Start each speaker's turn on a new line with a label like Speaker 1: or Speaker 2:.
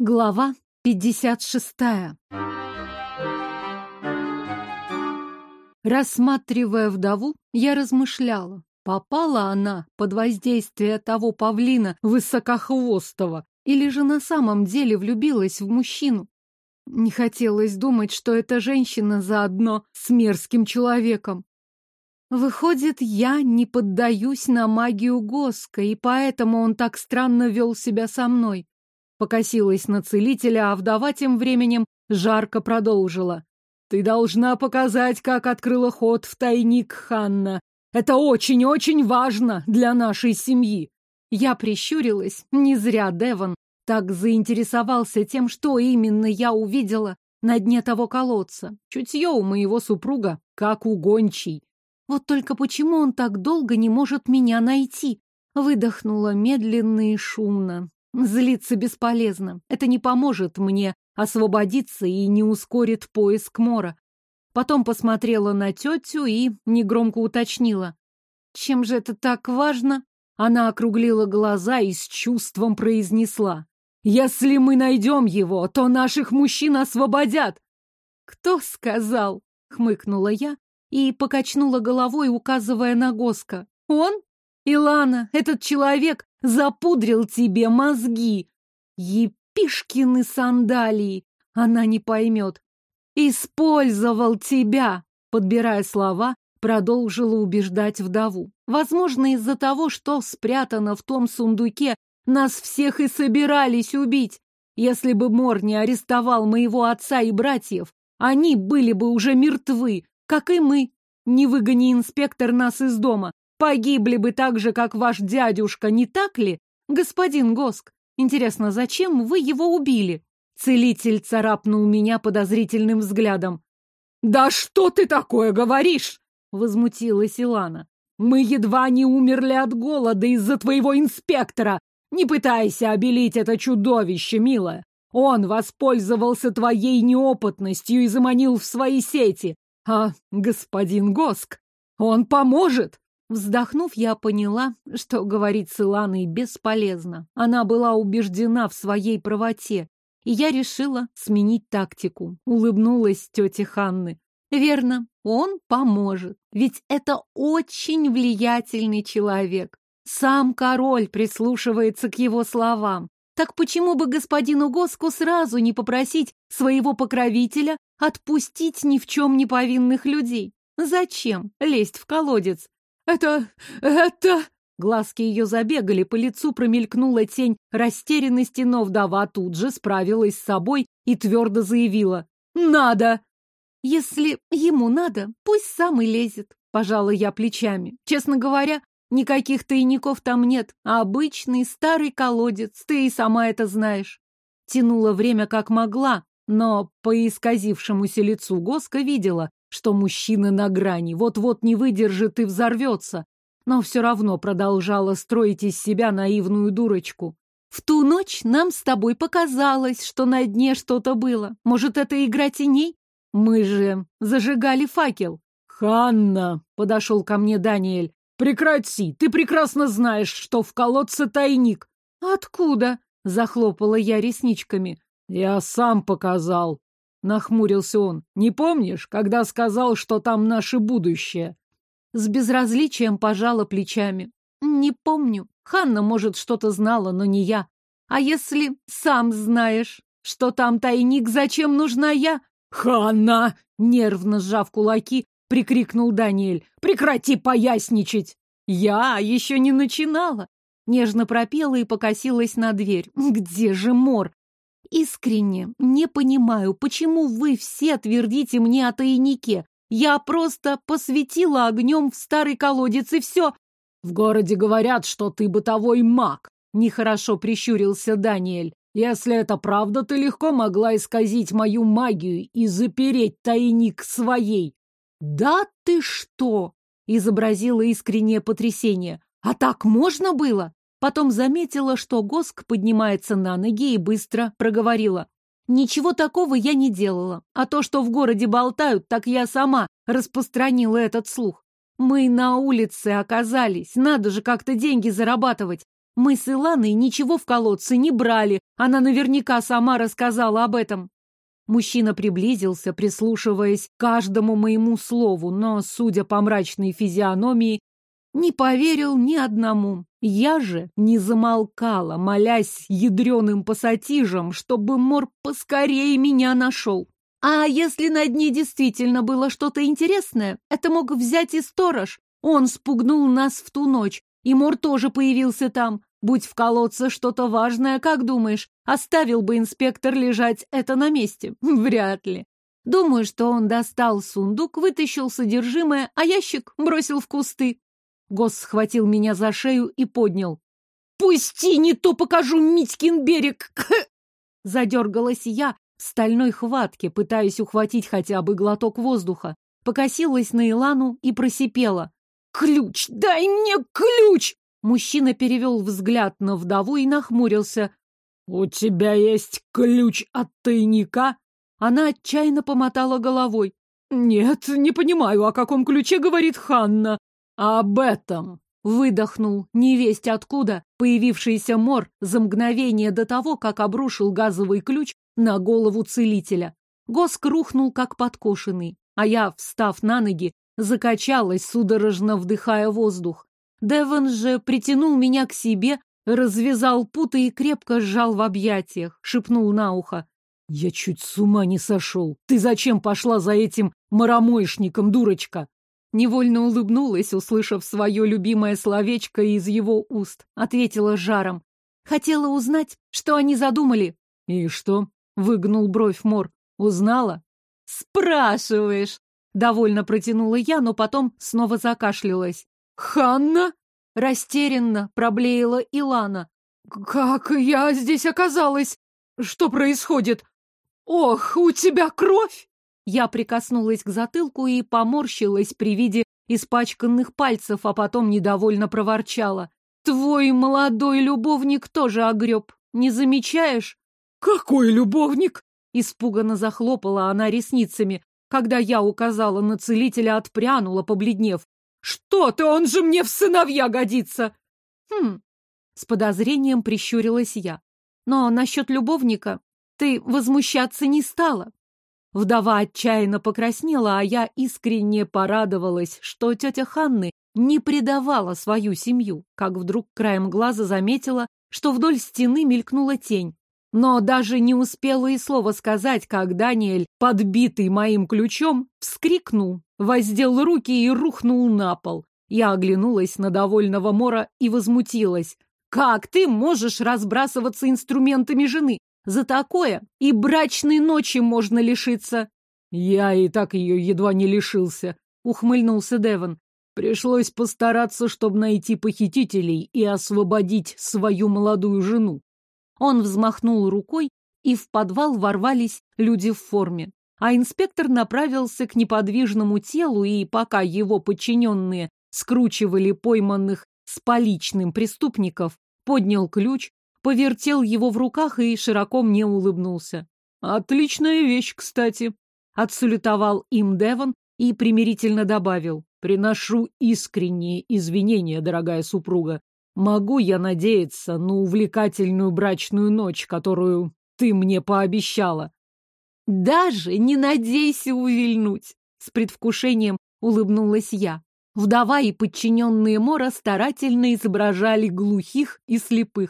Speaker 1: Глава 56. Рассматривая вдову, я размышляла, попала она под воздействие того павлина высокохвостого или же на самом деле влюбилась в мужчину. Не хотелось думать, что эта женщина заодно с мерзким человеком. Выходит, я не поддаюсь на магию Госка, и поэтому он так странно вел себя со мной. Покосилась на целителя, а вдова тем временем жарко продолжила. «Ты должна показать, как открыла ход в тайник Ханна. Это очень-очень важно для нашей семьи». Я прищурилась, не зря Деван так заинтересовался тем, что именно я увидела на дне того колодца. Чутье у моего супруга, как у гончей. Вот только почему он так долго не может меня найти? Выдохнула медленно и шумно. Злиться бесполезно. Это не поможет мне освободиться и не ускорит поиск Мора. Потом посмотрела на тетю и негромко уточнила. Чем же это так важно? Она округлила глаза и с чувством произнесла. «Если мы найдем его, то наших мужчин освободят!» «Кто сказал?» — хмыкнула я и покачнула головой, указывая на Госка. «Он? Илана, этот человек запудрил тебе мозги. Епишкины сандалии. Она не поймет. Использовал тебя, подбирая слова, продолжила убеждать вдову. Возможно, из-за того, что спрятано в том сундуке, нас всех и собирались убить. Если бы Мор не арестовал моего отца и братьев, они были бы уже мертвы, как и мы. Не выгони инспектор нас из дома, Погибли бы так же, как ваш дядюшка, не так ли? Господин Госк, интересно, зачем вы его убили? Целитель царапнул меня подозрительным взглядом. «Да что ты такое говоришь?» — возмутилась Илана. «Мы едва не умерли от голода из-за твоего инспектора. Не пытайся обелить это чудовище, милая. Он воспользовался твоей неопытностью и заманил в свои сети. А господин Госк, он поможет!» Вздохнув, я поняла, что говорить с Иланой бесполезно. Она была убеждена в своей правоте, и я решила сменить тактику. Улыбнулась тете Ханны. Верно, он поможет, ведь это очень влиятельный человек. Сам король прислушивается к его словам. Так почему бы господину Госку сразу не попросить своего покровителя отпустить ни в чем не повинных людей? Зачем лезть в колодец? «Это... это...» Глазки ее забегали, по лицу промелькнула тень растерянности, но вдова тут же справилась с собой и твердо заявила. «Надо!» «Если ему надо, пусть сам и лезет», — пожала я плечами. «Честно говоря, никаких тайников там нет, а обычный старый колодец, ты и сама это знаешь». Тянула время как могла, но по исказившемуся лицу Госка видела, что мужчина на грани, вот-вот не выдержит и взорвется, но все равно продолжала строить из себя наивную дурочку. В ту ночь нам с тобой показалось, что на дне что-то было. Может, это игра теней? Мы же зажигали факел. «Ханна!» — подошел ко мне Даниэль. «Прекрати! Ты прекрасно знаешь, что в колодце тайник!» «Откуда?» — захлопала я ресничками. «Я сам показал!» Нахмурился он. Не помнишь, когда сказал, что там наше будущее? С безразличием пожала плечами. Не помню. Ханна, может, что-то знала, но не я. А если сам знаешь, что там тайник, зачем нужна я? Ханна! Нервно сжав кулаки, прикрикнул Даниэль. Прекрати поясничать! Я еще не начинала. Нежно пропела и покосилась на дверь. Где же Мор? Искренне не понимаю, почему вы все твердите мне о тайнике. Я просто посветила огнем в старый колодец и все. В городе говорят, что ты бытовой маг. Нехорошо прищурился Даниэль. Если это правда, ты легко могла исказить мою магию и запереть тайник своей. Да ты что? Изобразила искреннее потрясение. А так можно было? Потом заметила, что Госк поднимается на ноги и быстро проговорила. Ничего такого я не делала. А то, что в городе болтают, так я сама распространила этот слух. Мы на улице оказались. Надо же как-то деньги зарабатывать. Мы с Иланой ничего в колодце не брали. Она наверняка сама рассказала об этом. Мужчина приблизился, прислушиваясь к каждому моему слову, но, судя по мрачной физиономии, не поверил ни одному. Я же не замолкала, молясь ядреным пассатижем, чтобы Мор поскорее меня нашел. А если на дне действительно было что-то интересное, это мог взять и сторож. Он спугнул нас в ту ночь, и Мор тоже появился там. Будь в колодце что-то важное, как думаешь, оставил бы инспектор лежать это на месте? Вряд ли. Думаю, что он достал сундук, вытащил содержимое, а ящик бросил в кусты. Гос схватил меня за шею и поднял. «Пусти, не то покажу Митькин берег!» Задергалась я в стальной хватке, пытаясь ухватить хотя бы глоток воздуха. Покосилась на Илану и просипела. «Ключ! Дай мне ключ!» Мужчина перевел взгляд на вдову и нахмурился. «У тебя есть ключ от тайника?» Она отчаянно помотала головой. «Нет, не понимаю, о каком ключе говорит Ханна. «Об этом!» — выдохнул невесть откуда появившийся мор за мгновение до того, как обрушил газовый ключ на голову целителя. Госк рухнул, как подкошенный, а я, встав на ноги, закачалась, судорожно вдыхая воздух. Девон же притянул меня к себе, развязал путы и крепко сжал в объятиях, шепнул на ухо. «Я чуть с ума не сошел. Ты зачем пошла за этим маромойшником, дурочка?» Невольно улыбнулась, услышав свое любимое словечко из его уст. Ответила жаром. Хотела узнать, что они задумали. И что? Выгнул бровь Мор. Узнала? Спрашиваешь. Довольно протянула я, но потом снова закашлялась. «Ханна?» Растерянно проблеяла Илана. «Как я здесь оказалась? Что происходит? Ох, у тебя кровь!» Я прикоснулась к затылку и поморщилась при виде испачканных пальцев, а потом недовольно проворчала. «Твой молодой любовник тоже огреб. Не замечаешь?» «Какой любовник?» Испуганно захлопала она ресницами. Когда я указала на целителя, отпрянула, побледнев. «Что-то он же мне в сыновья годится!» «Хм...» С подозрением прищурилась я. «Но насчет любовника ты возмущаться не стала. Вдова отчаянно покраснела, а я искренне порадовалась, что тетя Ханны не предавала свою семью, как вдруг краем глаза заметила, что вдоль стены мелькнула тень. Но даже не успела и слова сказать, как Даниэль, подбитый моим ключом, вскрикнул, воздел руки и рухнул на пол. Я оглянулась на довольного Мора и возмутилась. «Как ты можешь разбрасываться инструментами жены? За такое и брачной ночи можно лишиться. Я и так ее едва не лишился, ухмыльнулся Деван. Пришлось постараться, чтобы найти похитителей и освободить свою молодую жену. Он взмахнул рукой, и в подвал ворвались люди в форме. А инспектор направился к неподвижному телу, и пока его подчиненные скручивали пойманных с поличным преступников, поднял ключ, повертел его в руках и широко мне улыбнулся. «Отличная вещь, кстати!» Отсулетовал им Девон и примирительно добавил. «Приношу искренние извинения, дорогая супруга. Могу я надеяться на увлекательную брачную ночь, которую ты мне пообещала?» «Даже не надейся увильнуть!» С предвкушением улыбнулась я. Вдова и подчиненные Мора старательно изображали глухих и слепых.